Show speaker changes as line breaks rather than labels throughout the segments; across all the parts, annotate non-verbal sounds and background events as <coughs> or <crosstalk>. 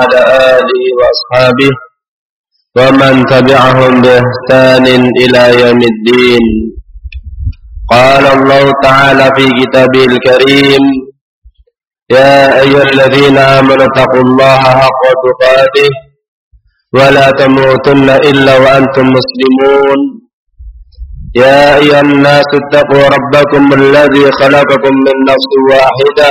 وعلى آله وأصحابه ومن تبعهم بإحسان إلى يوم الدين. قال الله تعالى في كتابه الكريم يا أيها الذين آمنوا اتقوا الله حق تقاته ولا تموتن إلا وأنتم مسلمون. يا أيها الناس اتقوا ربكم الذي خلقكم من نفس واحدة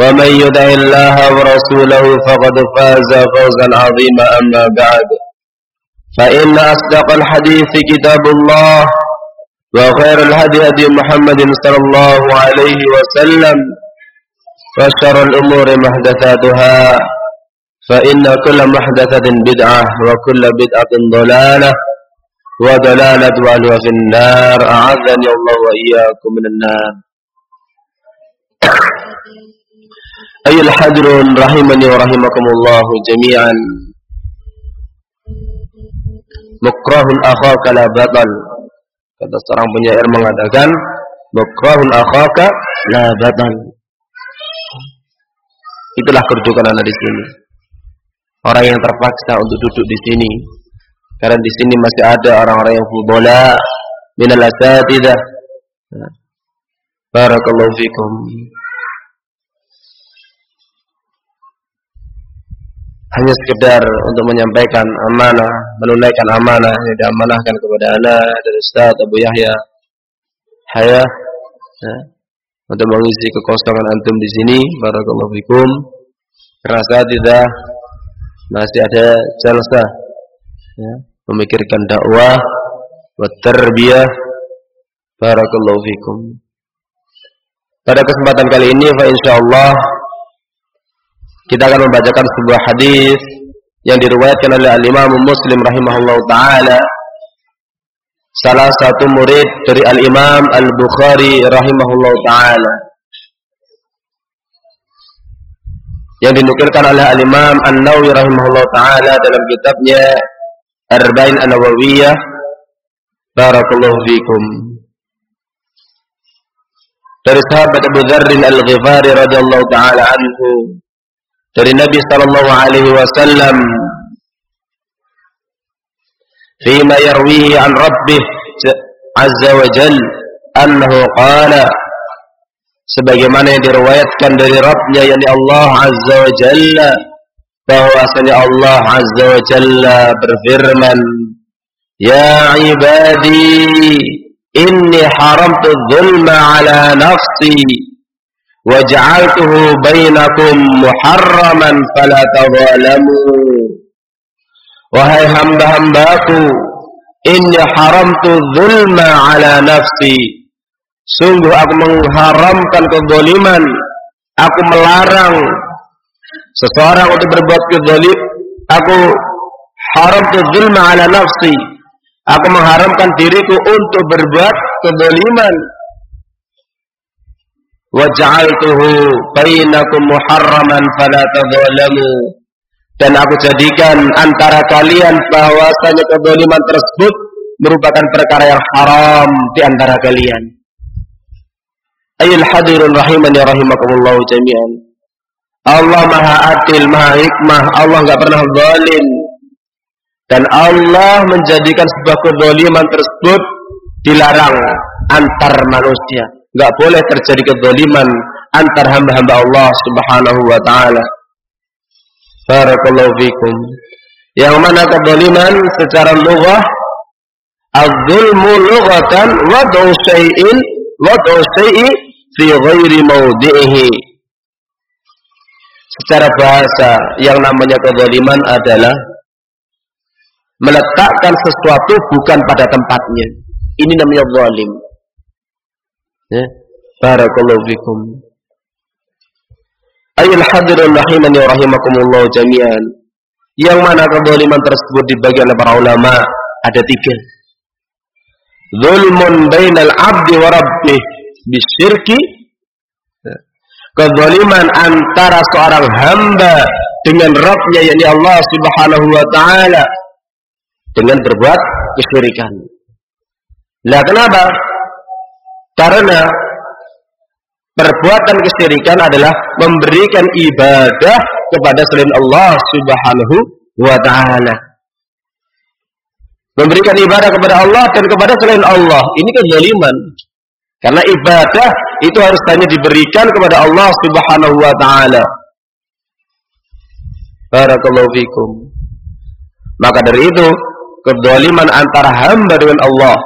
ومن يدع الله ورسوله فقد فاز فوزا عظيما أما بعد. فإن أصدق الحديث كتاب الله وخير الهدي هدي محمد صلى الله عليه وسلم وشر الأمور محدثاتها فإن كل محدثة بدعة وكل بدعة ضلالة وضلالة وأهلها في النار. أعاذني الله وإياكم من النار. أي الحجر رحمني ورحمكم الله جميعا Mukrahun akhaka la batal Kata seorang penyair mengatakan, "Bukrahun akhaka la batal." Itulah kedudukan Anda di sini. Orang yang terpaksa untuk duduk di sini karena di sini masih ada orang-orang yang fudola minal asatidah. Barakallahu fikum. Hanya sekedar untuk menyampaikan amanah, menunaikan amanah yang diamanahkan kepada anak dari Ustaz Abu Yahya. Haya ya, untuk mengisi kekosongan antum di sini barakallahu fikum. Saya tidak? Masih ada jalsa ya, memikirkan dakwah wa tarbiyah barakallahu fikum. Pada kesempatan kali ini insyaallah kita akan membacakan sebuah hadis yang diriwayatkan oleh Al-Imam Muslim rahimahullah taala. Salah satu murid dari Al-Imam Al-Bukhari rahimahullah taala. Yang dinukilkan oleh Al-Imam An-Nawawi rahimahullah taala dalam kitabnya Arba'in An-Nawawiyah. Barakallahu fikum. Dari sahabat Abu Dzar Al-Ghifari radhiyallahu taala anhu dari Nabi sallallahu alaihi wasallam fima yarwihi an rabbih azza wa jal annahu qala sebagaimana yang diriwayatkan dari Rabbnya yakni Allah azza wa jalla bahwasanya Allah azza wa jalla berfirman ya ibadi inni haramtu dzulma ala nafsi وجعلته بينكم محرما فلا تظالموا Wahai hamba-hambaku Inni haramtu zulma ala nafsi Sungguh aku mengharamkan kezaliman Aku melarang Seseorang untuk berbuat kezalim Aku haramtu zulma ala nafsi Aku mengharamkan diriku untuk berbuat kezaliman waj'altuhu bainakum muharraman fala tadzalamu dan aku jadikan antara kalian bahwasanya kezaliman tersebut merupakan perkara yang haram di antara kalian. Ayul hadirun rahiman ya rahimakumullah jami'an. Allah Maha Adil, Maha Hikmah, Allah enggak pernah zalim. Dan Allah menjadikan sebuah kezaliman tersebut dilarang antar manusia nggak boleh terjadi kezaliman antar hamba-hamba Allah Subhanahu wa taala. Barakallahu. Yang mana kezaliman secara lughah az-zulmu lughatan wad'u syai'in wad'u syai'i fi ghairi mawdi'ihi. Secara bahasa yang namanya kezaliman adalah meletakkan sesuatu bukan pada tempatnya. Ini namanya zalim. Ya. Barakallahu fikum. Ayul hadirun rahimani wa rahimakumullah jami'an. Yang mana kezaliman tersebut dibagi oleh para ulama ada tiga. Zulmun bainal abdi wa rabbih bisyirki kezaliman antara seorang hamba dengan Rabbnya yakni Allah Subhanahu wa taala dengan berbuat kesyirikan. Nah, kenapa? Karena perbuatan kesyirikan adalah memberikan ibadah kepada selain Allah Subhanahu wa taala. Memberikan ibadah kepada Allah dan kepada selain Allah. Ini kezaliman. Karena ibadah itu harus hanya diberikan kepada Allah Subhanahu wa taala. Barakallahu fikum. Maka dari itu, kezaliman antara hamba dengan Allah.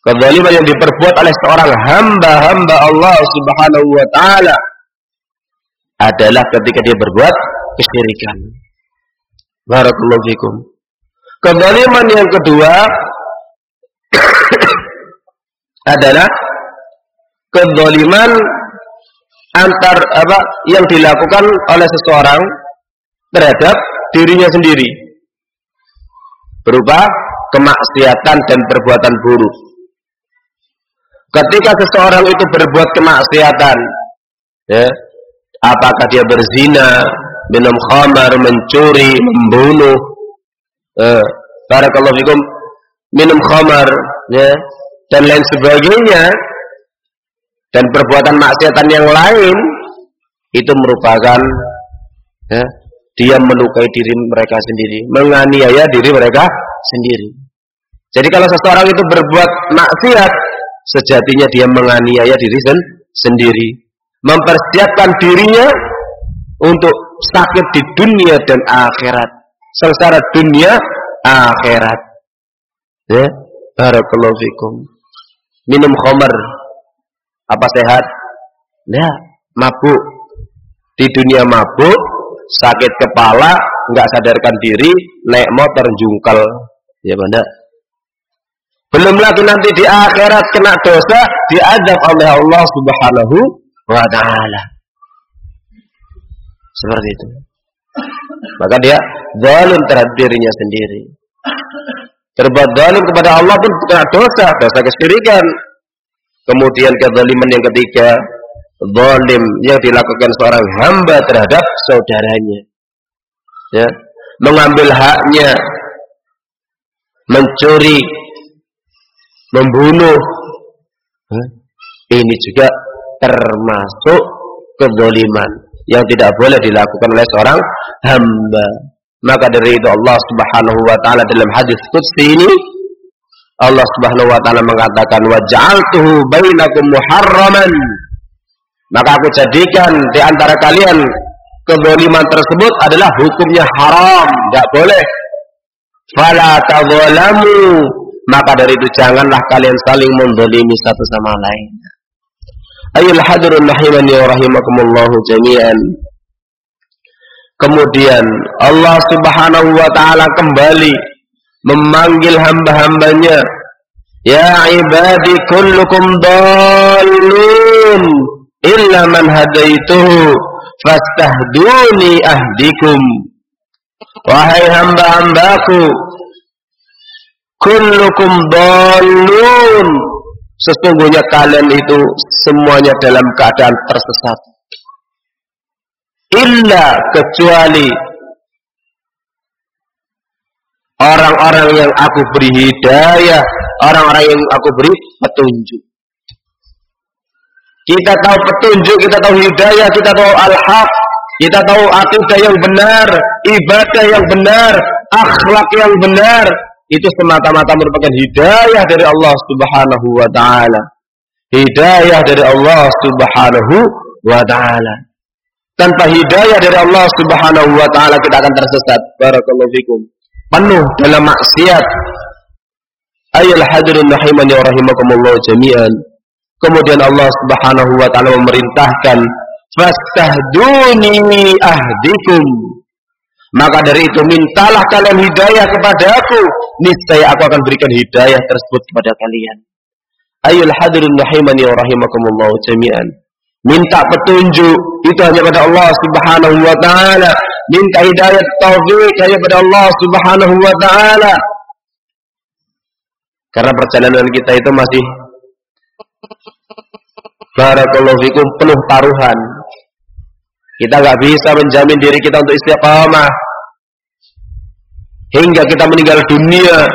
Kezaliman yang diperbuat oleh seorang hamba-hamba Allah Subhanahu wa taala adalah ketika dia berbuat kesyirikan. Barakallahu fikum. Kezaliman yang kedua <coughs> adalah kezaliman antar apa yang dilakukan oleh seseorang terhadap dirinya sendiri berupa kemaksiatan dan perbuatan buruk. Ketika seseorang itu berbuat kemaksiatan, ya, apakah dia berzina, minum khamar, mencuri, membunuh, eh, barakallahu fikum, minum khamar, ya, dan lain sebagainya, dan perbuatan maksiatan yang lain itu merupakan ya, dia melukai diri mereka sendiri, menganiaya diri mereka sendiri. Jadi kalau seseorang itu berbuat maksiat, sejatinya dia menganiaya diri sen sendiri, mempersiapkan dirinya untuk sakit di dunia dan akhirat, sengsara dunia akhirat. Ya, barakallahu fikum. Minum khamar apa sehat? Nah, mabuk. Di dunia mabuk, sakit kepala, nggak sadarkan diri, naik motor jungkal. Ya benda. Belum lagi nanti di akhirat kena dosa, diadab oleh Allah Subhanahu wa taala. Seperti itu. Maka dia zalim terhadap dirinya sendiri. Terbuat zalim kepada Allah pun kena dosa, dosa kesyirikan. Kemudian kezaliman yang ketiga, zalim yang dilakukan seorang hamba terhadap saudaranya. Ya, mengambil haknya, mencuri, membunuh. Ini juga termasuk kezaliman yang tidak boleh dilakukan oleh seorang hamba. Maka dari itu Allah Subhanahu wa taala dalam hadis qudsi ini Allah Subhanahu wa taala mengatakan wa ja'altuhu bainakum muharraman maka aku jadikan di antara kalian kezaliman tersebut adalah hukumnya haram, tidak boleh. Fala tadzalamu. Maka dari itu janganlah kalian saling mendolimi satu sama lain. Ayul hadirun rahimani wa rahimakumullahu jami'an. Kemudian Allah Subhanahu wa taala kembali memanggil hamba-hambanya, "Ya ibadi kullukum dallun." illa man hadaituhu fastahduni ahdikum wahai hamba-hambaku kullukum dallun. Sesungguhnya kalian itu semuanya dalam keadaan tersesat. Illa kecuali orang-orang yang aku beri hidayah orang-orang yang aku beri petunjuk. Kita tahu petunjuk, kita tahu hidayah, kita tahu al-haq, kita tahu akidah yang benar, ibadah yang benar, akhlak yang benar. Itu semata-mata merupakan hidayah dari Allah Subhanahu wa taala. Hidayah dari Allah Subhanahu wa taala. Tanpa hidayah dari Allah Subhanahu wa taala kita akan tersesat. Barakallahu fikum. Penuh dalam maksiat. Ayol hadirin rahimani wa rahimakumullah jami'an. Kemudian Allah Subhanahu wa taala memerintahkan fastahduni ahdikum. Maka dari itu mintalah kalian hidayah kepada aku, niscaya aku akan berikan hidayah tersebut kepada kalian. Ayul hadirin rahimani wa rahimakumullah jami'an. Minta petunjuk itu hanya pada Allah Subhanahu wa taala. minta hidayah taufik hanya pada Allah Subhanahu wa taala. Karena perjalanan kita itu masih barakallahu fikum penuh taruhan. Kita nggak bisa menjamin diri kita untuk istiqamah hingga kita meninggal dunia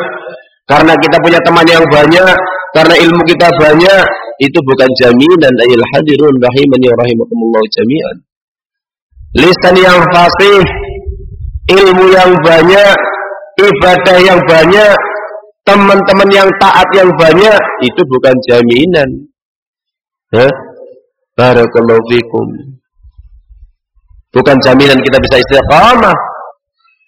karena kita punya teman yang banyak, karena ilmu kita banyak, itu bukan jaminan ayil hadirun rahimani rahimakumullah jami'an. Lisan yang fasih, ilmu yang banyak, ibadah yang banyak, teman-teman yang taat yang banyak, itu bukan jaminan. Hah? Barakallahu fikum. Bukan jaminan kita bisa istiqamah.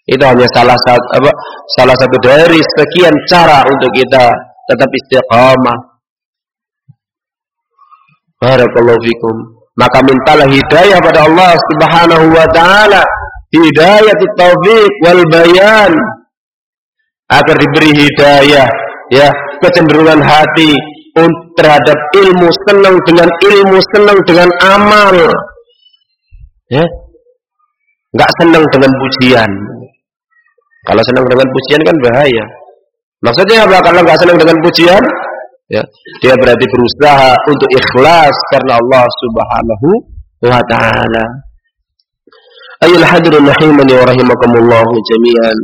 Itu hanya salah satu apa, salah satu dari sekian cara untuk kita tetap istiqamah. Barakallahu fikum. Maka mintalah hidayah pada Allah Subhanahu wa taala, hidayah taufik wal bayan agar diberi hidayah ya kecenderungan hati terhadap ilmu senang dengan ilmu senang dengan amal ya nggak senang dengan pujian kalau senang dengan pujian kan bahaya. Maksudnya apa? Kalau nggak senang dengan pujian, ya, dia berarti berusaha untuk ikhlas karena Allah Subhanahu wa taala. Ayul hadirun rahimani wa rahimakumullah jami'an.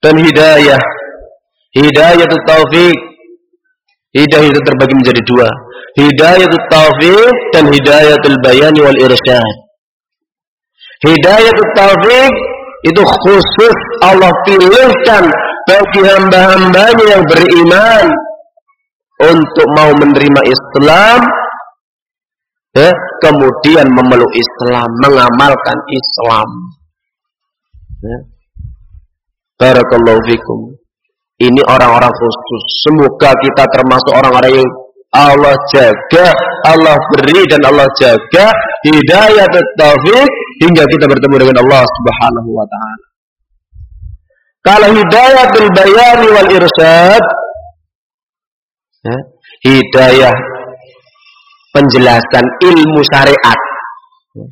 Dan hidayah, hidayah taufik, hidayah itu terbagi menjadi dua hidayatul taufik dan hidayatul bayan wal irsyad. Hidayatul taufik itu khusus Allah pilihkan bagi hamba-hambanya yang beriman untuk mau menerima Islam ya, kemudian memeluk Islam, mengamalkan Islam. Ya. Barakallahu fikum. Ini orang-orang khusus. Semoga kita termasuk orang-orang yang Allah jaga, Allah beri dan Allah jaga hidayah taufik hingga kita bertemu dengan Allah Subhanahu wa taala. Kalau hidayah bil bayani wal irsyad ya, hidayah penjelasan ilmu syariat ya,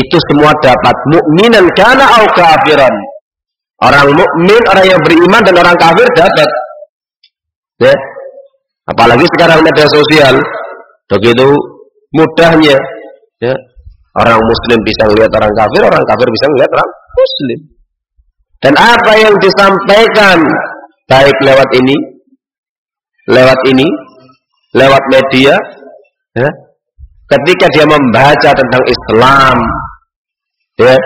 itu semua dapat mukminan kana au kafiran. Orang mukmin, orang yang beriman dan orang kafir dapat. Ya, Apalagi sekarang media sosial begitu mudahnya ya. Orang muslim bisa melihat orang kafir, orang kafir bisa melihat orang muslim. Dan apa yang disampaikan baik lewat ini, lewat ini, lewat media, ya, ketika dia membaca tentang Islam, ya,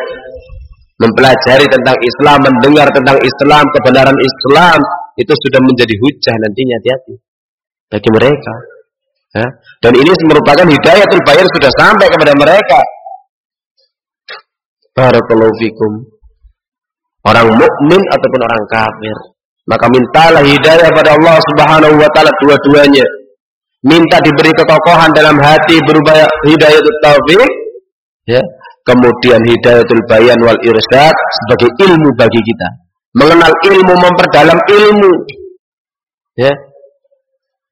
mempelajari tentang Islam, mendengar tentang Islam, kebenaran Islam, itu sudah menjadi hujah nantinya hati-hati bagi mereka. Ya. Dan ini merupakan hidayah bayar sudah sampai kepada mereka. Barakallahu fikum. Orang mukmin ataupun orang kafir. Maka mintalah hidayah pada Allah Subhanahu wa taala dua-duanya. Minta diberi kekokohan dalam hati berupa hidayah taufik ya. Kemudian hidayatul bayan wal irsyad sebagai ilmu bagi kita. Mengenal ilmu, memperdalam ilmu. Ya,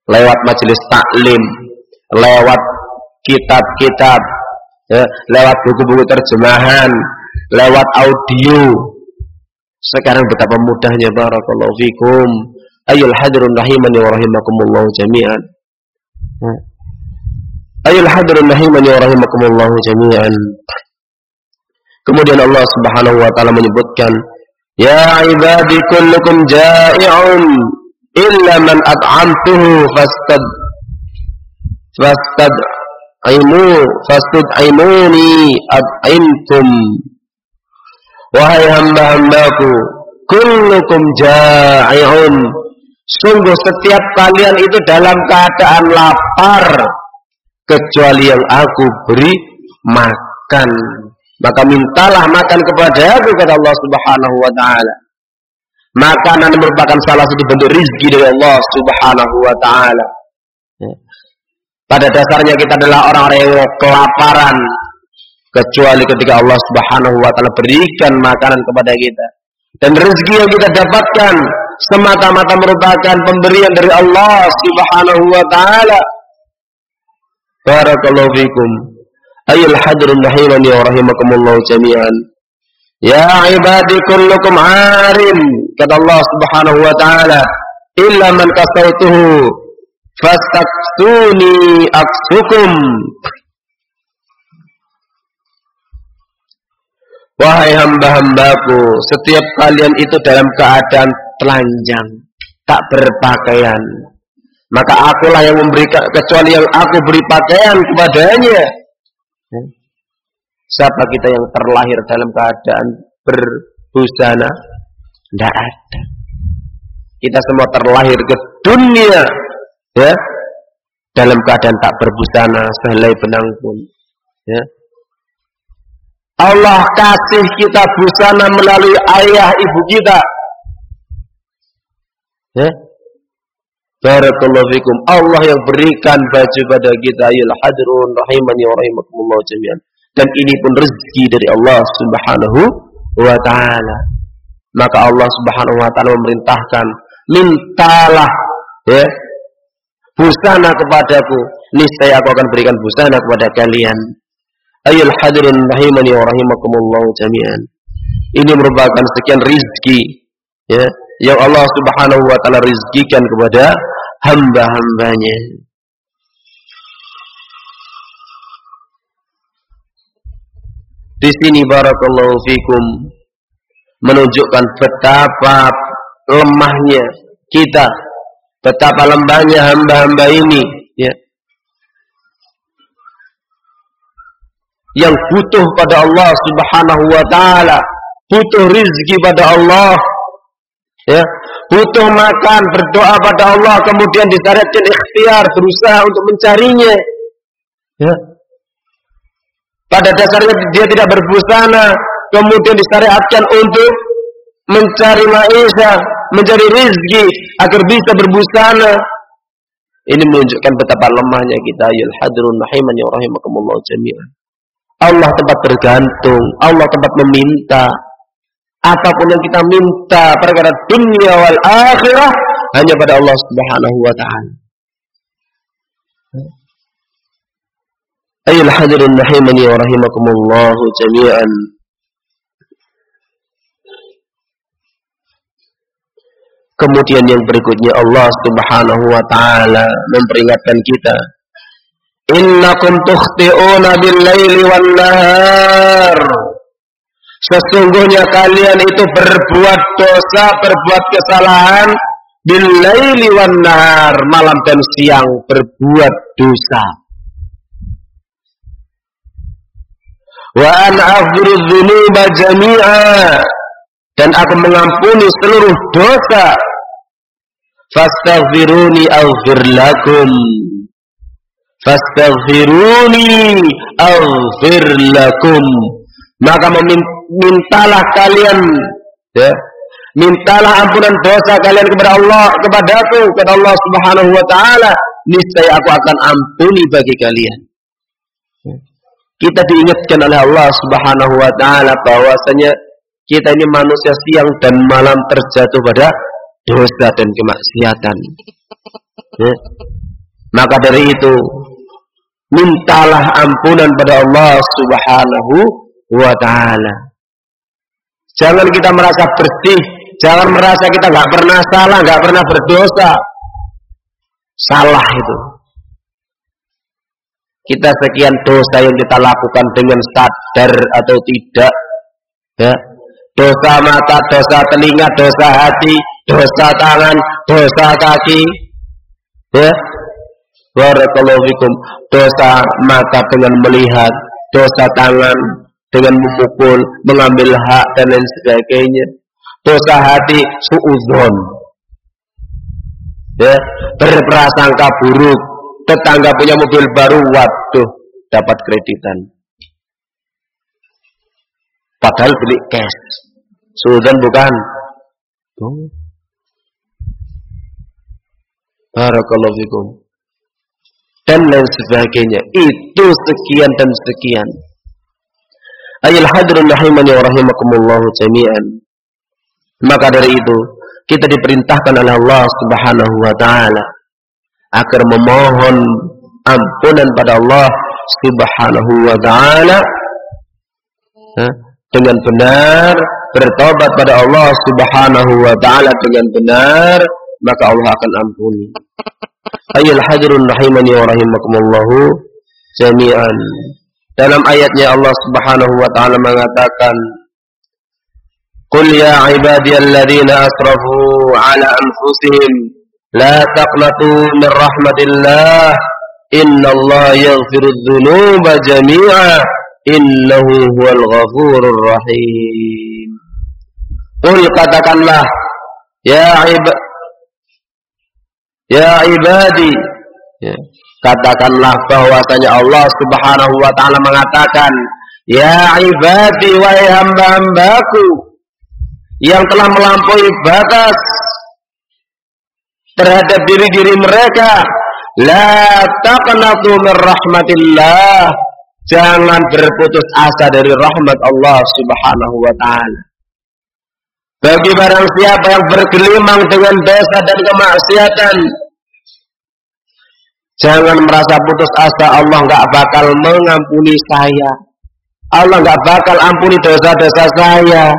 lewat majelis taklim, lewat kitab-kitab, ya, lewat buku-buku terjemahan, lewat audio. Sekarang betapa mudahnya barakallahu fikum. Ayul hadirun rahimani wa rahimakumullah jami'an. Ya. Ayul hadirun rahimani wa rahimakumullah jami'an. Kemudian Allah Subhanahu wa taala menyebutkan, "Ya ibadi kullukum ja'i'un illa man at'amtuhu fastad fastad aimu fastad aimuni at'imtum. Wahai hamba-hambaku kullukum ja'i'un. Sungguh setiap kalian itu dalam keadaan lapar kecuali yang aku beri makan maka mintalah makan kepada aku kata Allah Subhanahu wa taala Makanan merupakan salah satu bentuk rizki dari Allah Subhanahu wa taala. Ya. Pada dasarnya kita adalah orang-orang yang kelaparan kecuali ketika Allah Subhanahu wa taala berikan makanan kepada kita. Dan rezeki yang kita dapatkan semata-mata merupakan pemberian dari Allah Subhanahu wa taala. Barakallahu fikum. Ayul hadirun rahimani wa rahimakumullah jami'an. Ya ibadi kullukum arim kata Allah Subhanahu wa taala illa man kasautuhu fastaksuni aksukum Wahai hamba-hambaku, setiap kalian itu dalam keadaan telanjang, tak berpakaian. Maka akulah yang memberikan, kecuali yang aku beri pakaian kepadanya. Ya. Siapa kita yang terlahir dalam keadaan berbusana? Tidak ada. Kita semua terlahir ke dunia ya dalam keadaan tak berbusana sehelai benang pun. Ya. Allah kasih kita busana melalui ayah ibu kita. Ya. Barakallahu fikum. Allah yang berikan baju pada kita ayul hadrun rahimani wa rahimakumullah jami'an. Dan ini pun rezeki dari Allah Subhanahu wa taala. Maka Allah Subhanahu wa taala memerintahkan, mintalah ya busana kepadaku, niscaya aku akan berikan busana kepada kalian. Ayul hadirin rahimani wa rahimakumullah jami'an. Ini merupakan sekian rizki ya, yang Allah Subhanahu wa taala rizkikan kepada hamba-hambanya. Di sini barakallahu fikum menunjukkan betapa lemahnya kita, betapa lemahnya hamba-hamba ini, ya. Yang butuh pada Allah Subhanahu wa taala, butuh rizki pada Allah, ya, butuh makan, berdoa pada Allah, kemudian disyariatkan ikhtiar, berusaha untuk mencarinya. Ya. Pada dasarnya dia tidak berbusana, kemudian disyariatkan untuk mencari maisha, mencari rizki agar bisa berbusana. Ini menunjukkan betapa lemahnya kita. Ya hadirun rahimani wa rahimakumullah jami'an. Allah tempat bergantung, Allah tempat meminta. Apa pun yang kita minta perkara dunia wal akhirah hanya pada Allah Subhanahu wa taala. Ayol hadirin rahimani wa rahimakumullah jami'an. Kemudian yang berikutnya Allah Subhanahu wa taala memperingatkan kita. Innakum tukhti'una bil-laili wan-nahar. Sesungguhnya kalian itu berbuat dosa, berbuat kesalahan bil-laili wan-nahar, malam dan siang berbuat dosa. Wa an aghfiru dzunuba jami'a dan aku mengampuni seluruh dosa. Fastaghfiruni aghfir lakum. Fastaghfiruni aghfir lakum maka memintalah kalian ya mintalah ampunan dosa kalian kepada Allah kepada aku kepada Allah Subhanahu wa taala niscaya aku akan ampuni bagi kalian kita diingatkan oleh Allah Subhanahu wa taala bahwasanya kita ini manusia siang dan malam terjatuh pada dosa dan kemaksiatan. Ya. Maka dari itu, mintalah ampunan pada Allah Subhanahu wa taala. Jangan kita merasa bersih, jangan merasa kita nggak pernah salah, nggak pernah berdosa. Salah itu. Kita sekian dosa yang kita lakukan dengan sadar atau tidak, ya. Dosa mata, dosa telinga, dosa hati, dosa tangan, dosa kaki. Ya. Barakallahu. Dosa mata dengan melihat, dosa tangan dengan memukul, mengambil hak dan lain sebagainya. Dosa hati suudzon. Ya, berprasangka buruk. Tetangga punya mobil baru, waduh, dapat kreditan. Padahal beli cash. Suudzon bukan. Oh. Barakallahu fikum. Dan lain sebagainya. Itu sekian dan sekian. Ayil hadrul rahimani wa rahimakumullah jami'an. Maka dari itu, kita diperintahkan oleh Allah Subhanahu wa taala agar memohon ampunan pada Allah Subhanahu wa taala dengan benar bertobat pada Allah Subhanahu wa taala dengan benar maka Allah akan ampuni. Ayol hadirun rahimani wa rahimakumullahu jami'an. Dalam ayatnya Allah Subhanahu wa taala mengatakan Qul ya ibadiyalladzina asrafu ala anfusihim la taqnatu min rahmatillah innallaha yaghfiru dzunuba jami'a innahu huwal ghafurur rahim Qul katakanlah ya ibad ya ibadi ya. Katakanlah bahwasanya Allah Subhanahu wa taala mengatakan ya ibadi wahai hamba-hambaku yang telah melampaui batas terhadap diri-diri mereka la taqnatu min rahmatillah Jangan berputus asa dari rahmat Allah Subhanahu wa taala. Bagi barang siapa yang bergelimang dengan dosa dan kemaksiatan, jangan merasa putus asa Allah nggak bakal mengampuni saya. Allah nggak bakal ampuni dosa-dosa saya.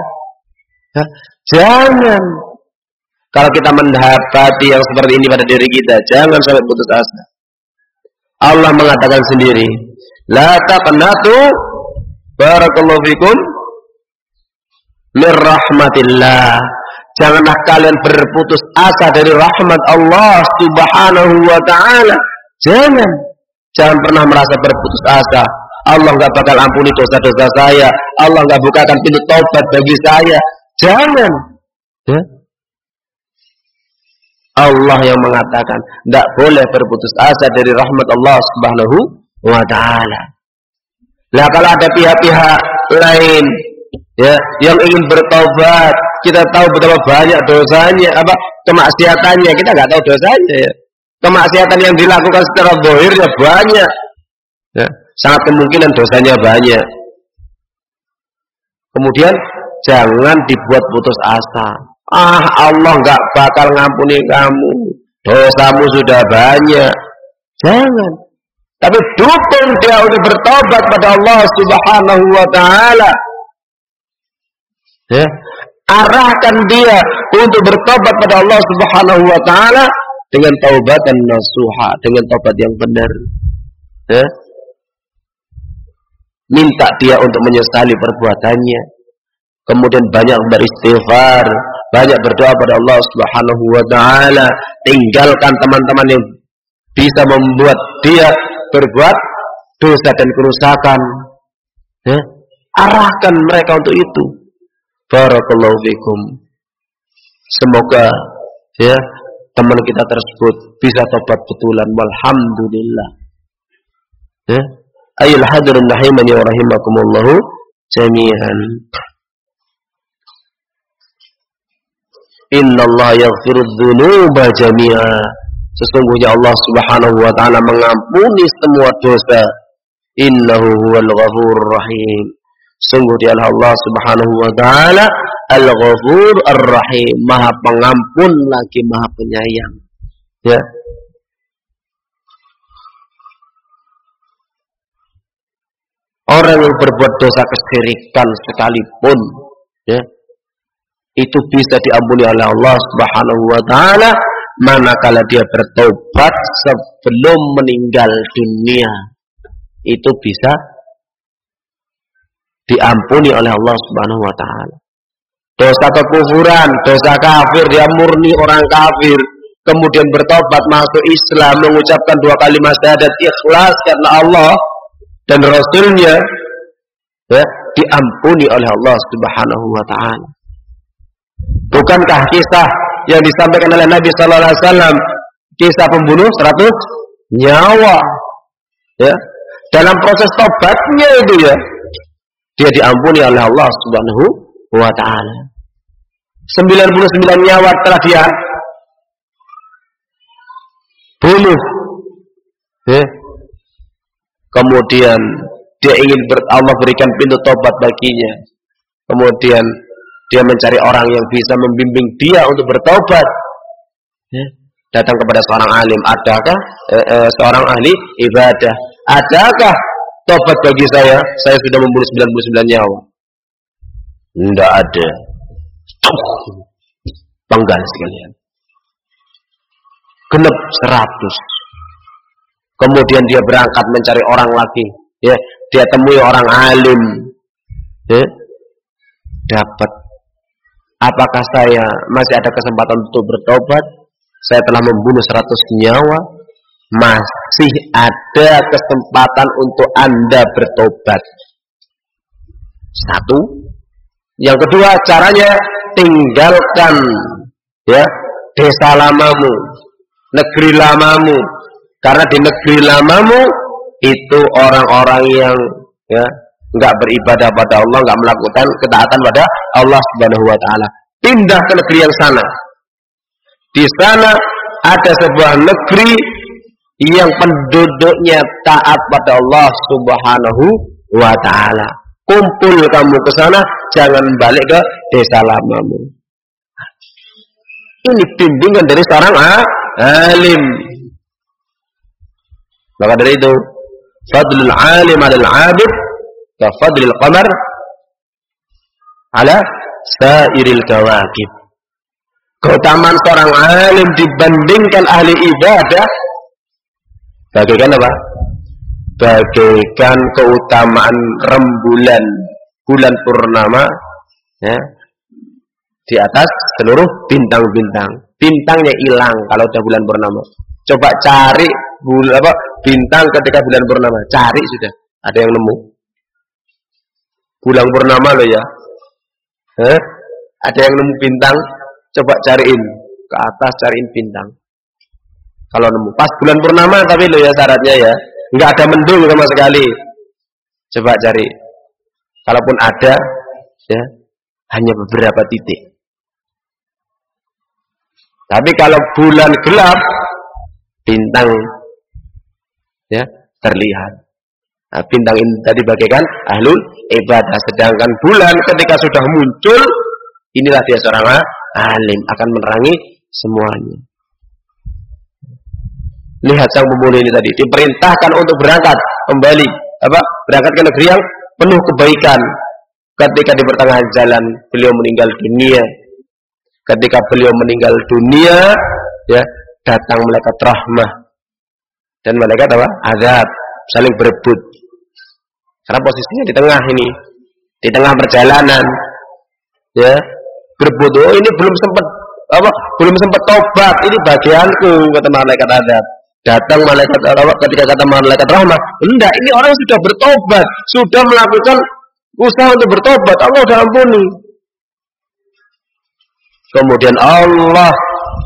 Jangan. Kalau kita mendapati yang seperti ini pada diri kita, jangan sampai putus asa. Allah mengatakan sendiri, La taqnatu barakallahu fikum. Janganlah kalian berputus asa dari rahmat Allah Subhanahu wa taala. Jangan. Jangan pernah merasa berputus asa. Allah nggak bakal ampuni dosa-dosa saya. Allah nggak bukakan pintu taubat bagi saya. Jangan. Ya. Allah yang mengatakan tidak boleh berputus asa dari rahmat Allah Subhanahu wa taala. Nah, kalau ada pihak-pihak lain ya yang ingin bertobat, kita tahu betapa banyak dosanya, apa kemaksiatannya, kita nggak tahu dosanya ya. Kemaksiatan yang dilakukan secara zahir ya banyak. Ya, sangat kemungkinan dosanya banyak. Kemudian jangan dibuat putus asa. Ah, Allah nggak bakal ngampuni kamu. Dosamu sudah banyak. Jangan. Tapi dukung dia untuk bertobat pada Allah Subhanahu wa taala. Ya. Arahkan dia untuk bertobat pada Allah Subhanahu wa taala dengan taubatan nasuha, dengan taubat yang benar. Ya. Minta dia untuk menyesali perbuatannya. Kemudian banyak beristighfar, banyak berdoa pada Allah Subhanahu wa taala, tinggalkan teman-teman yang bisa membuat dia berbuat dosa dan kerusakan. Ya. Arahkan mereka untuk itu. Barakallahu fikum. Semoga ya teman kita tersebut bisa tobat betulan. Walhamdulillah. Ya. Ayul hadirun rahimani wa rahimakumullahu jami'an. Inna Allah yaghfiru dhunuba jami'a. Sesungguhnya Allah Subhanahu wa taala mengampuni semua dosa. Innahu huwal ghafurur rahim. Sungguh dia Allah Subhanahu wa taala Al-Ghafur Ar-Rahim, Maha Pengampun lagi Maha Penyayang. Ya. Orang yang berbuat dosa kesyirikan sekalipun, ya, itu bisa diampuni oleh Allah Subhanahu wa taala manakala dia bertobat sebelum meninggal dunia itu bisa diampuni oleh Allah Subhanahu wa taala. Dosa kekufuran, dosa kafir, dia murni orang kafir, kemudian bertobat masuk Islam, mengucapkan dua kalimat syahadat ikhlas karena Allah dan Rasulnya, ya, diampuni oleh Allah Subhanahu wa taala. Bukankah kisah yang disampaikan oleh Nabi Sallallahu Alaihi Wasallam kisah pembunuh 100 nyawa ya dalam proses tobatnya itu ya dia diampuni oleh Allah Subhanahu wa taala 99 nyawa telah dia bunuh ya kemudian dia ingin ber, Allah berikan pintu tobat baginya kemudian Dia mencari orang yang bisa membimbing dia untuk bertobat. Ya. Datang kepada seorang alim, adakah eh, eh, seorang ahli ibadah? Adakah tobat bagi saya? Saya sudah membunuh 99 nyawa. Tidak ada. Penggal sekalian. Genep 100. Kemudian dia berangkat mencari orang lagi. Ya, dia temui orang alim. Ya, dapat. Apakah saya masih ada kesempatan untuk bertobat? Saya telah membunuh 100 nyawa. Masih ada kesempatan untuk Anda bertobat. Satu. Yang kedua, caranya tinggalkan ya desa lamamu, negeri lamamu. Karena di negeri lamamu itu orang-orang yang ya nggak beribadah pada Allah, nggak melakukan ketaatan pada Allah Subhanahu wa taala. Pindah ke negeri yang sana. Di sana ada sebuah negeri yang penduduknya taat pada Allah Subhanahu wa taala. Kumpul kamu ke sana, jangan balik ke desa lamamu. Ini bimbingan dari seorang alim. Maka dari itu, fadlul alim adalah abid kafadlil qamar ala sairil kawakib. Keutamaan seorang alim dibandingkan ahli ibadah bagaikan apa? Bagaikan keutamaan rembulan bulan purnama ya, di atas seluruh bintang-bintang. Bintangnya hilang kalau udah bulan purnama. Coba cari bulan apa bintang ketika bulan purnama, cari sudah. Ada yang nemu bulan purnama lo ya. Eh? Ada yang nemu bintang, coba cariin ke atas cariin bintang. Kalau nemu pas bulan purnama tapi lo ya syaratnya ya, nggak ada mendung sama sekali. Coba cari. Kalaupun ada, ya hanya beberapa titik. Tapi kalau bulan gelap, bintang ya terlihat. Nah, bintang ini tadi bagaikan ahlul ibadah. Sedangkan bulan ketika sudah muncul, inilah dia seorang alim akan menerangi semuanya. Lihat sang pemuda ini tadi diperintahkan untuk berangkat kembali apa berangkat ke negeri yang penuh kebaikan. Ketika di pertengahan jalan beliau meninggal dunia. Ketika beliau meninggal dunia, ya datang malaikat rahmah dan malaikat apa? Azab saling berebut karena posisinya di tengah ini, di tengah perjalanan, ya berebut. Oh ini belum sempat apa? Belum sempat tobat. Ini bagianku kata malaikat adab. Datang malaikat Allah ketika kata malaikat rahmat, enggak ini orang sudah bertobat, sudah melakukan usaha untuk bertobat. Allah sudah ampuni. Kemudian Allah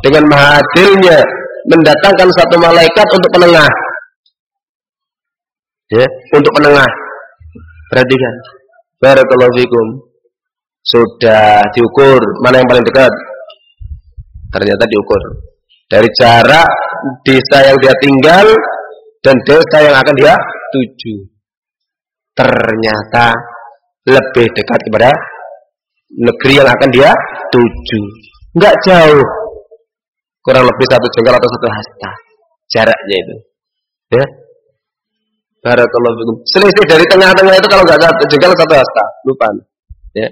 dengan maha adilnya mendatangkan satu malaikat untuk penengah. Ya, untuk penengah. Perhatikan. Barakallahu fikum. Sudah diukur mana yang paling dekat? Ternyata diukur. Dari jarak desa yang dia tinggal dan desa yang akan dia tuju. Ternyata lebih dekat kepada negeri yang akan dia tuju. Enggak jauh. Kurang lebih satu jengkal atau satu hasta jaraknya itu. Ya, Barakallahu fikum. Selisih dari tengah-tengah itu kalau nggak satu jengkal satu hasta, lupa. Ya.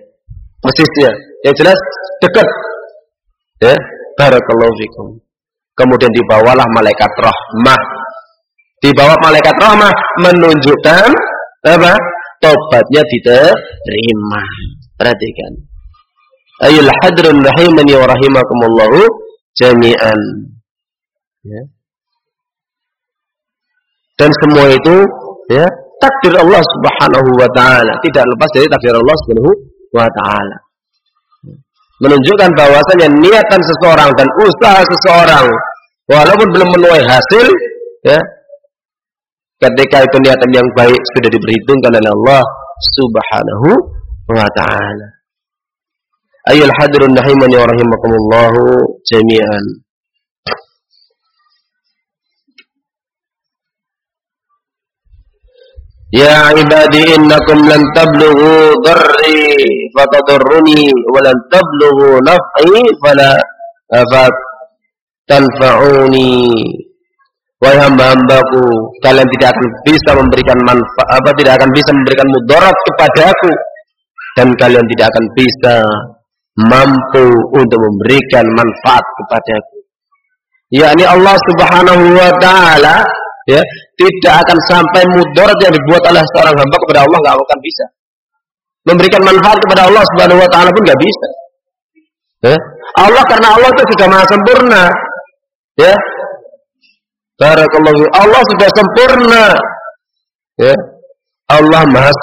Persisnya. Yang jelas dekat. Ya. Barakallahu fikum. Kemudian dibawalah malaikat rahmah. Dibawa malaikat rahmah menunjukkan apa? Tobatnya diterima. Perhatikan. Ayul hadrun rahimani wa rahimakumullahu jami'an. Ya. Dan semua itu ya takdir Allah Subhanahu wa taala, tidak lepas dari takdir Allah Subhanahu wa taala. Menunjukkan bahwasanya niatan seseorang dan usaha seseorang walaupun belum menuai hasil ya ketika itu niatan yang baik sudah diperhitungkan oleh Allah Subhanahu wa taala. Ayol hadirun nahimani wa rahimakumullahu jami'an. Ya ibadi innakum lan tablughu darri fatadurruni wa lan tablughu naf'i fala tanfa'uni Wahai hamba-hambaku, kalian tidak akan bisa memberikan manfaat, apa tidak akan bisa memberikan mudarat kepadaku dan kalian tidak akan bisa mampu untuk memberikan manfaat kepadaku. Yakni Allah Subhanahu wa taala ya, tidak akan sampai mudarat yang dibuat oleh seorang hamba kepada Allah nggak akan bisa. Memberikan manfaat kepada Allah Subhanahu wa taala pun nggak bisa. Ya. Allah karena Allah itu sudah maha sempurna. Ya, Barakallahu Allah sudah sempurna. Ya. Allah Maha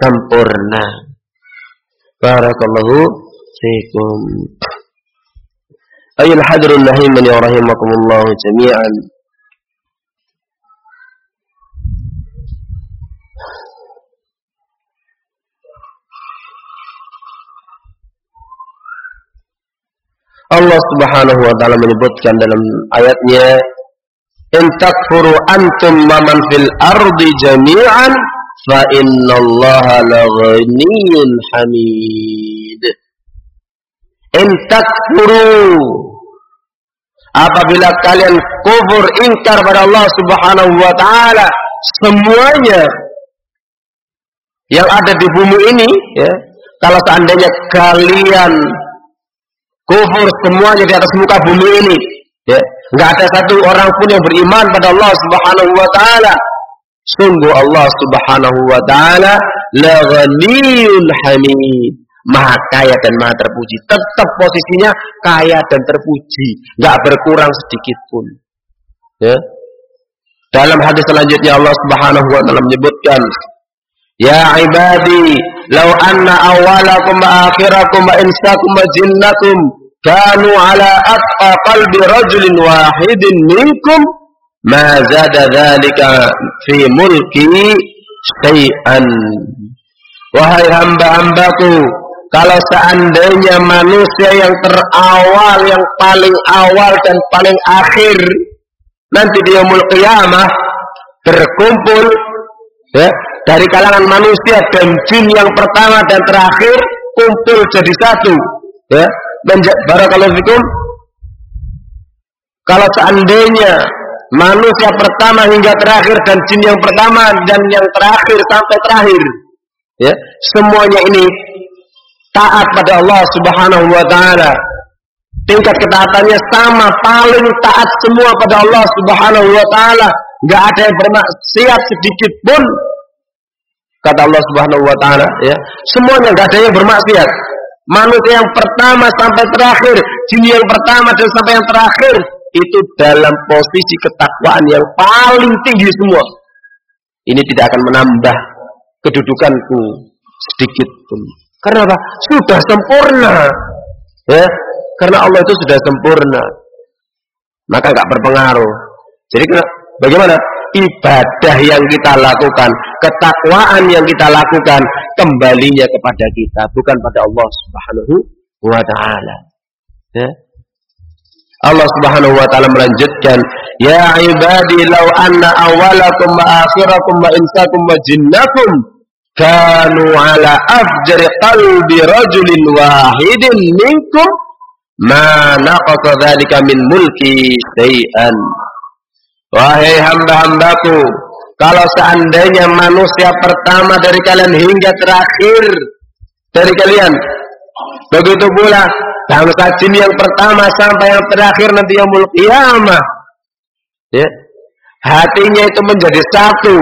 sempurna. Barakallahu fiikum. Ayul hadirun rahimani wa rahimakumullah jami'an. Allah Subhanahu wa taala menyebutkan dalam ayatnya in takfuru antum maman fil ardi jami'an fa innallaha laghaniyyun hamid. In takfuru apabila kalian kufur ingkar pada Allah Subhanahu wa taala semuanya yang ada di bumi ini ya kalau seandainya kalian kufur semuanya di atas muka bumi ini ya Enggak ada satu orang pun yang beriman pada Allah Subhanahu wa taala. Sungguh Allah Subhanahu wa taala la ghaniyul hamid. Maha kaya dan maha terpuji. Tetap posisinya kaya dan terpuji, enggak berkurang sedikit pun. Ya. Dalam hadis selanjutnya Allah Subhanahu wa taala menyebutkan, "Ya ibadi, law anna awwalakum wa akhirakum wa insakum wa jinnakum kanu ala atqa qalbi rajulin wahidin minkum ma zada dhalika fi mulki syai'an wahai hamba-hambaku kalau seandainya manusia yang terawal yang paling awal dan paling akhir nanti di yaumul qiyamah berkumpul ya, dari kalangan manusia dan jin yang pertama dan terakhir kumpul jadi satu. Ya. Dan barakallahu fikum kalau seandainya manusia pertama hingga terakhir dan jin yang pertama dan yang terakhir sampai terakhir ya semuanya ini taat pada Allah Subhanahu wa taala. Tingkat ketaatannya sama paling taat semua pada Allah Subhanahu wa taala. Enggak ada yang bermaksiat sedikit pun kata Allah Subhanahu wa taala ya semuanya enggak ada yang bermaksiat Manusia yang pertama sampai terakhir, jin yang pertama dan sampai yang terakhir itu dalam posisi ketakwaan yang paling tinggi semua. Ini tidak akan menambah kedudukanku sedikit pun. Karena apa? Sudah sempurna. Ya, karena Allah itu sudah sempurna. Maka nggak berpengaruh. Jadi bagaimana? Ibadah yang kita lakukan, ketakwaan yang kita lakukan kembalinya kepada kita, bukan pada Allah Subhanahu wa taala. Ya. Allah Subhanahu wa taala melanjutkan, "Ya ibadi law anna awalakum wa akhirakum wa insakum wa jinnakum kanu ala afjar qalbi rajulin wahidin minkum ma naqasa dzalika min mulki syai'an." Wahai hamba-hambaku, kalau seandainya manusia pertama dari kalian hingga terakhir dari kalian, begitu pula bangsa jin yang pertama sampai yang terakhir nanti yang qiyamah. Ya. Hatinya itu menjadi satu.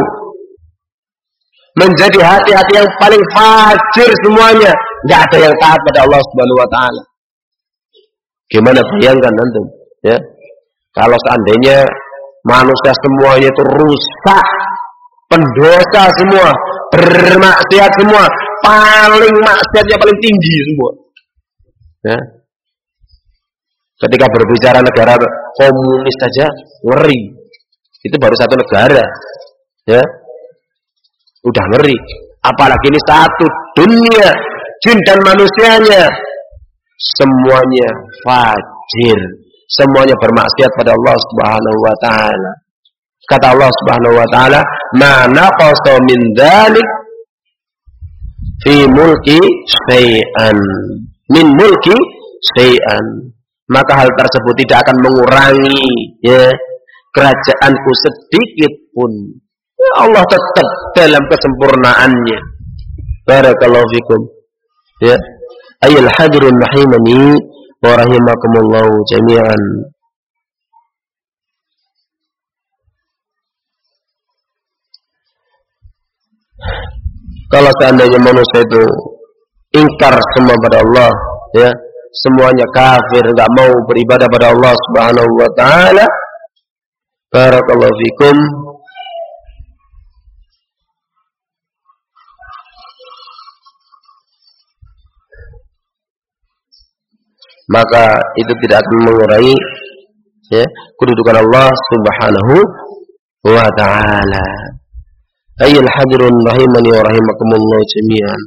Menjadi hati-hati yang paling fajir semuanya. Tidak ada yang taat pada Allah Subhanahu wa taala. Gimana bayangkan nanti, ya? Kalau seandainya Manusia semuanya itu rusak, pendosa semua, bermaksiat semua, paling maksiatnya paling tinggi semua. Ya. Ketika berbicara negara komunis saja ngeri. Itu baru satu negara. Ya. Udah ngeri. Apalagi ini satu dunia, jin dan manusianya semuanya fajir semuanya bermaksiat pada Allah Subhanahu wa taala. Kata Allah Subhanahu wa taala, "Ma naqasa min dzalik fi mulki syai'an. Min mulki syai'an. Maka hal tersebut tidak akan mengurangi ya kerajaanku sedikit pun. Ya Allah tetap dalam kesempurnaannya. Barakallahu fikum. Ya. Ayil hadirun rahimani wa rahimakumullah jami'an. Kalau seandainya manusia itu ingkar semua pada Allah ya semuanya kafir nggak mau beribadah pada Allah Subhanahu wa taala barakallahu fikum maka itu tidak akan mengurangi ya kedudukan Allah Subhanahu wa taala. Ayyul hadirun rahimani wa rahimakumullah jami'an.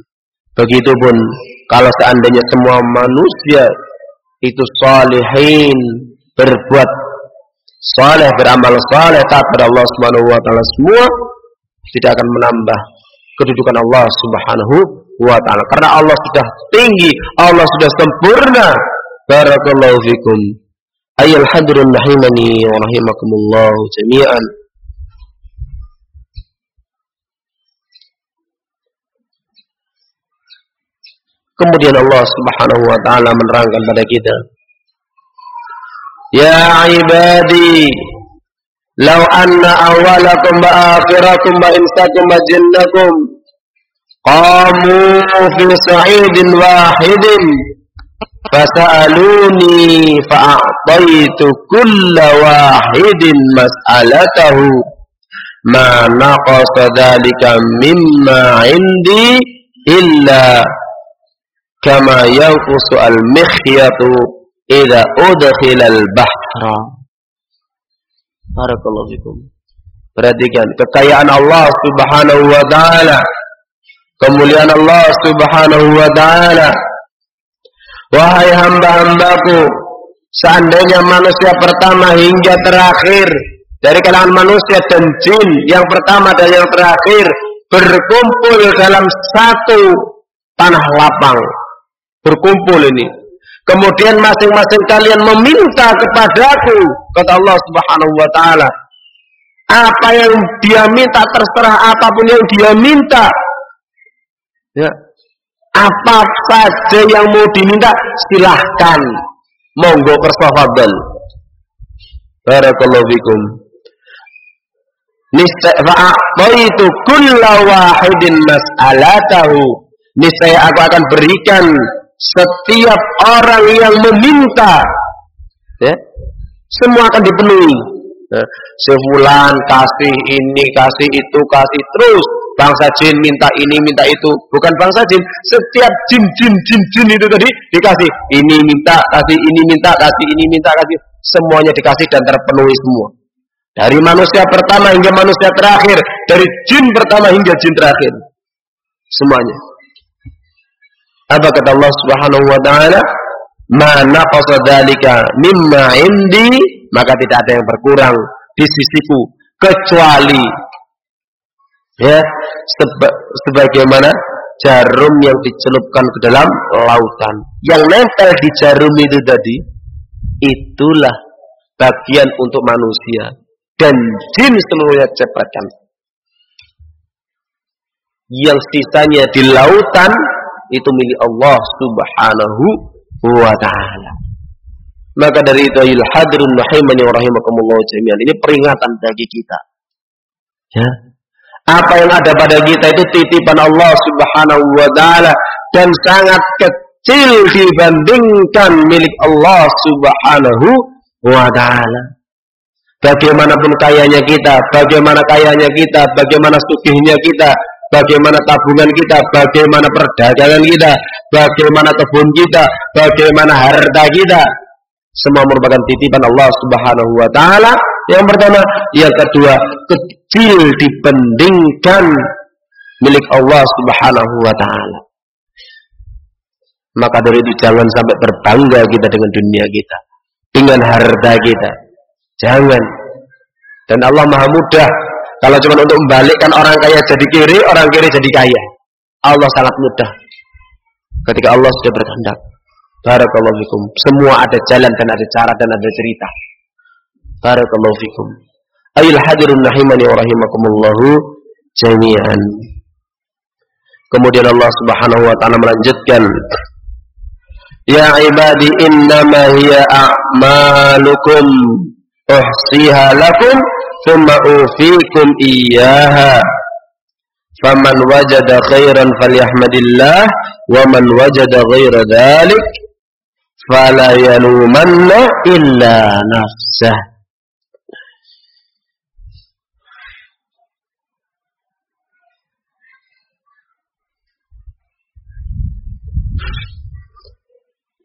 Begitupun kalau seandainya semua manusia itu salihin, berbuat saleh, beramal saleh taat pada Allah Subhanahu wa taala semua tidak akan menambah kedudukan Allah Subhanahu wa taala. Karena Allah sudah tinggi, Allah sudah sempurna. Barakallahu fikum. Ayyul hadirun rahimani wa rahimakumullah jami'an. Kemudian Allah Subhanahu wa taala menerangkan pada kita, "Ya ibadi, law anna awwalakum wa akhirakum wa insakum wa jinnakum qamu fi sa'idin wahidin fasa'aluni fa'ataitu kulla wahidin mas'alatahu ma naqasa dhalika mimma indi illa kama yanqusu al-mikhyatu idza udkhila al-bahra. Barakallahu fikum. Perhatikan kekayaan Allah Subhanahu wa taala. Kemuliaan Allah Subhanahu wa taala. Wahai hamba-hambaku, seandainya manusia pertama hingga terakhir dari kalangan manusia dan jin yang pertama dan yang terakhir berkumpul dalam satu tanah lapang berkumpul ini. Kemudian masing-masing kalian meminta kepadaku, kata Allah Subhanahu wa taala. Apa yang dia minta terserah apa pun yang dia minta. Ya. Apa saja yang mau diminta silahkan. Monggo kersafadal. Barakallahu fikum. itu kulla wahidin mas'alatahu. Niscaya aku akan berikan setiap orang yang meminta ya, semua akan dipenuhi. Ya, sebulan kasih ini, kasih itu, kasih terus. Bangsa jin minta ini, minta itu. Bukan bangsa jin, setiap jin, jin, jin, jin itu tadi dikasih. Ini minta, kasih ini minta, kasih ini minta, kasih. Semuanya dikasih dan terpenuhi semua. Dari manusia pertama hingga manusia terakhir. Dari jin pertama hingga jin terakhir. Semuanya. Apa kata Allah Subhanahu wa taala? Ma naqasa mimma indi, maka tidak ada yang berkurang di sisiku kecuali ya seba, sebagaimana jarum yang dicelupkan ke dalam lautan. Yang nempel di jarum itu tadi itulah bagian untuk manusia dan jin seluruhnya cepatkan. Yang sisanya di lautan itu milik Allah Subhanahu wa taala. Maka dari itu ayul hadirun rahimani wa rahimakumullah jami'an. Ini peringatan bagi kita. Ya. Apa yang ada pada kita itu titipan Allah Subhanahu wa taala dan sangat kecil dibandingkan milik Allah Subhanahu wa taala. Bagaimanapun kayanya kita, bagaimana kayanya kita, bagaimana sugihnya kita, bagaimana tabungan kita, bagaimana perdagangan kita, bagaimana kebun kita, bagaimana harta kita. Semua merupakan titipan Allah Subhanahu wa taala. Yang pertama, yang kedua, kecil dibandingkan milik Allah Subhanahu wa taala. Maka dari itu jangan sampai berbangga kita dengan dunia kita, dengan harta kita. Jangan. Dan Allah Maha mudah kalau cuma untuk membalikkan orang kaya jadi kiri, orang kiri jadi kaya. Allah sangat mudah. Ketika Allah sudah berkehendak. Barakallahu fikum. Semua ada jalan dan ada cara dan ada cerita. Barakallahu fikum. Ayul hadirun rahimani wa rahimakumullahu jami'an. Kemudian Allah Subhanahu wa taala melanjutkan Ya ibadi innama hiya a'malukum uhsiha lakum thumma ufikum iyyaha faman wajada khairan falyahmadillah wa man wajada ghaira dhalik fala yalumanna illa nafsah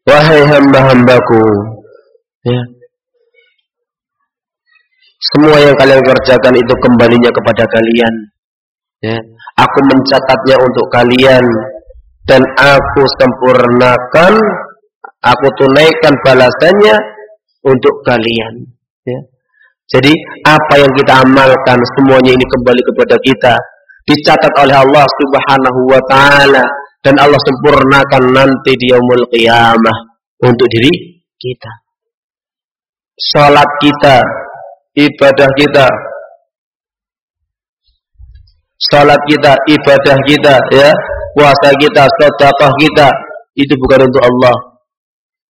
Wahai hamba-hambaku ya. Semua yang kalian kerjakan itu kembalinya kepada kalian ya. Aku mencatatnya untuk kalian Dan aku sempurnakan Aku tunaikan balasannya Untuk kalian ya. Jadi apa yang kita amalkan Semuanya ini kembali kepada kita Dicatat oleh Allah subhanahu wa ta'ala dan Allah sempurnakan nanti di yaumul qiyamah untuk diri kita. Salat kita, ibadah kita, salat kita, ibadah kita, ya, puasa kita, sedekah kita, itu bukan untuk Allah.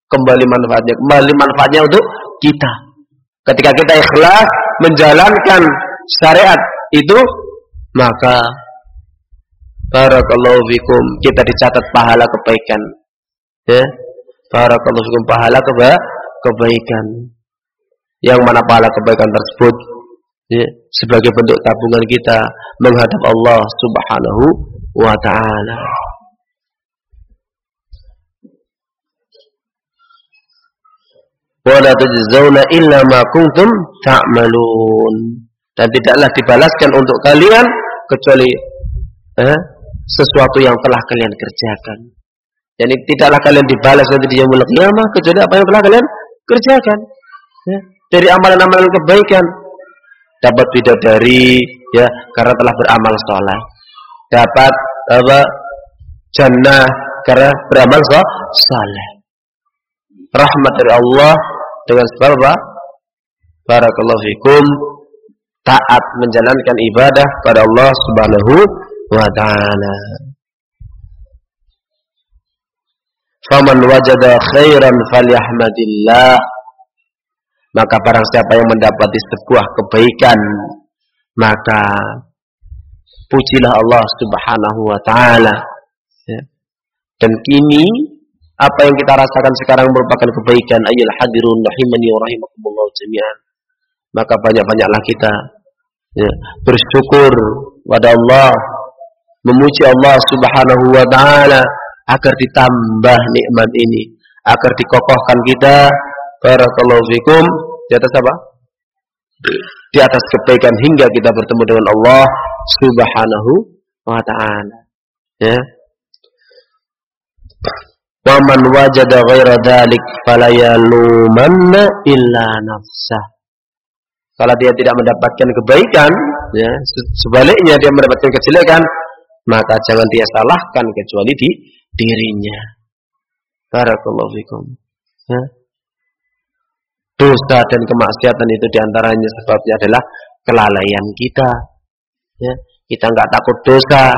Kembali manfaatnya, kembali manfaatnya untuk kita. Ketika kita ikhlas menjalankan syariat itu, maka Barakallahu fikum. Kita dicatat pahala kebaikan. Ya. Barakallahu fikum pahala keba kebaikan. Yang mana pahala kebaikan tersebut ya, sebagai bentuk tabungan kita menghadap Allah Subhanahu wa taala. Wala tujzauna illa ma kuntum ta'malun. Dan tidaklah dibalaskan untuk kalian kecuali eh, sesuatu yang telah kalian kerjakan. Jadi tidaklah kalian dibalas nanti di yaumul qiyamah kecuali apa yang telah kalian kerjakan. Ya. Dari amalan-amalan kebaikan dapat bidadari ya karena telah beramal soleh. Dapat apa? Jannah karena beramal soleh. Rahmat dari Allah dengan sebab apa? Barakallahu fikum taat menjalankan ibadah pada Allah Subhanahu ta'ala. Faman wajada khairan falyahmadillah. Maka barang siapa yang mendapati sebuah kebaikan, maka pujilah Allah Subhanahu wa taala. Ya. Dan kini apa yang kita rasakan sekarang merupakan kebaikan ayil hadirun rahimani wa rahimakumullah jami'an. Maka banyak-banyaklah kita ya, bersyukur pada Allah memuji Allah Subhanahu wa taala agar ditambah nikmat ini, agar dikokohkan kita barakallahu fikum di atas apa? Di atas kebaikan hingga kita bertemu dengan Allah Subhanahu wa taala. Ya. Wa man wajada ghaira dzalik fala yalumanna illa nafsah. Kalau dia tidak mendapatkan kebaikan, ya, sebaliknya dia mendapatkan kejelekan, maka jangan dia salahkan kecuali di dirinya. Barakallahu fikum. Ya. Dosa dan kemaksiatan itu di antaranya sebabnya adalah kelalaian kita. Ya. Kita nggak takut dosa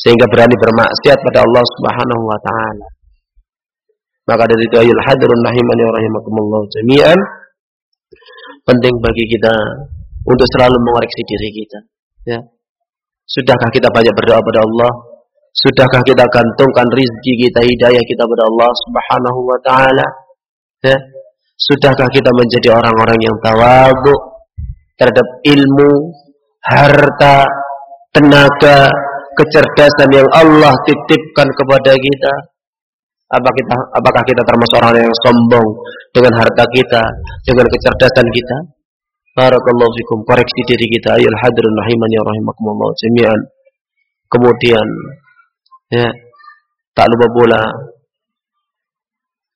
sehingga berani bermaksiat pada Allah Subhanahu wa taala. Maka dari itu ayul hadirun rahimani wa rahimakumullah jami'an penting bagi kita untuk selalu mengoreksi diri kita. Ya Sudahkah kita banyak berdoa pada Allah? Sudahkah kita gantungkan rizki kita, hidayah kita pada Allah subhanahu wa ta'ala? Ya? Sudahkah kita menjadi orang-orang yang tawadu terhadap ilmu, harta, tenaga, kecerdasan yang Allah titipkan kepada kita? Apakah kita, apakah kita termasuk orang yang sombong dengan harta kita, dengan kecerdasan kita? Barakallahu fikum. Koreksi diri kita. Ayol hadirin rahimani ya rahimakumullah jami'an. Kemudian ya tak lupa pula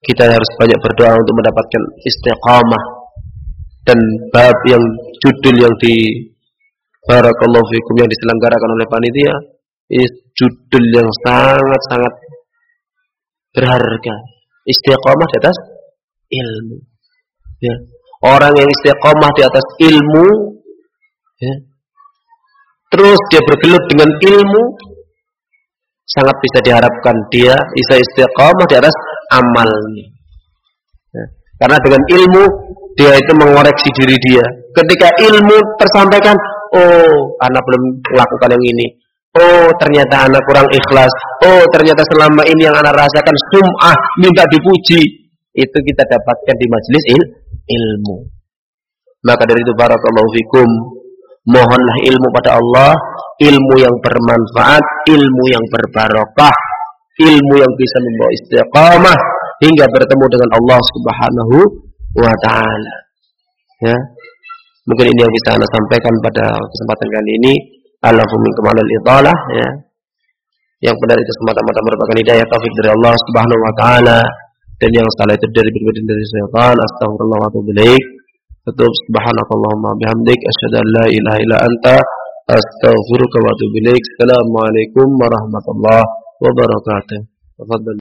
kita harus banyak berdoa untuk mendapatkan istiqamah dan bab yang judul yang di Barakallahu fikum yang diselenggarakan oleh panitia Ini judul yang sangat-sangat berharga. Istiqomah di atas ilmu. Ya. Orang yang istiqomah di atas ilmu, ya, terus dia bergelut dengan ilmu, sangat bisa diharapkan dia bisa istiqomah di atas amalnya. Ya. Karena dengan ilmu dia itu mengoreksi diri dia. Ketika ilmu tersampaikan, oh, anak belum melakukan yang ini. Oh, ternyata anak kurang ikhlas. Oh, ternyata selama ini yang anak rasakan sum'ah, minta dipuji. Itu kita dapatkan di majelis il ilmu. Maka dari itu barakallahu fikum. Mohonlah ilmu pada Allah, ilmu yang bermanfaat, ilmu yang berbarokah, ilmu yang bisa membawa istiqamah hingga bertemu dengan Allah Subhanahu wa taala. Ya. Mungkin ini yang bisa Anda sampaikan pada kesempatan kali ini. Alal idalah ya. Yang benar itu semata-mata merupakan hidayah taufik dari Allah Subhanahu wa taala dan yang salah itu dari pribadi dari syaitan. Astagfirullah wa atubu ilaik. Tutup subhanakallahumma bihamdik asyhadu an la ilaha illa anta astaghfiruka wa atubu ilaik. Assalamualaikum warahmatullahi wabarakatuh.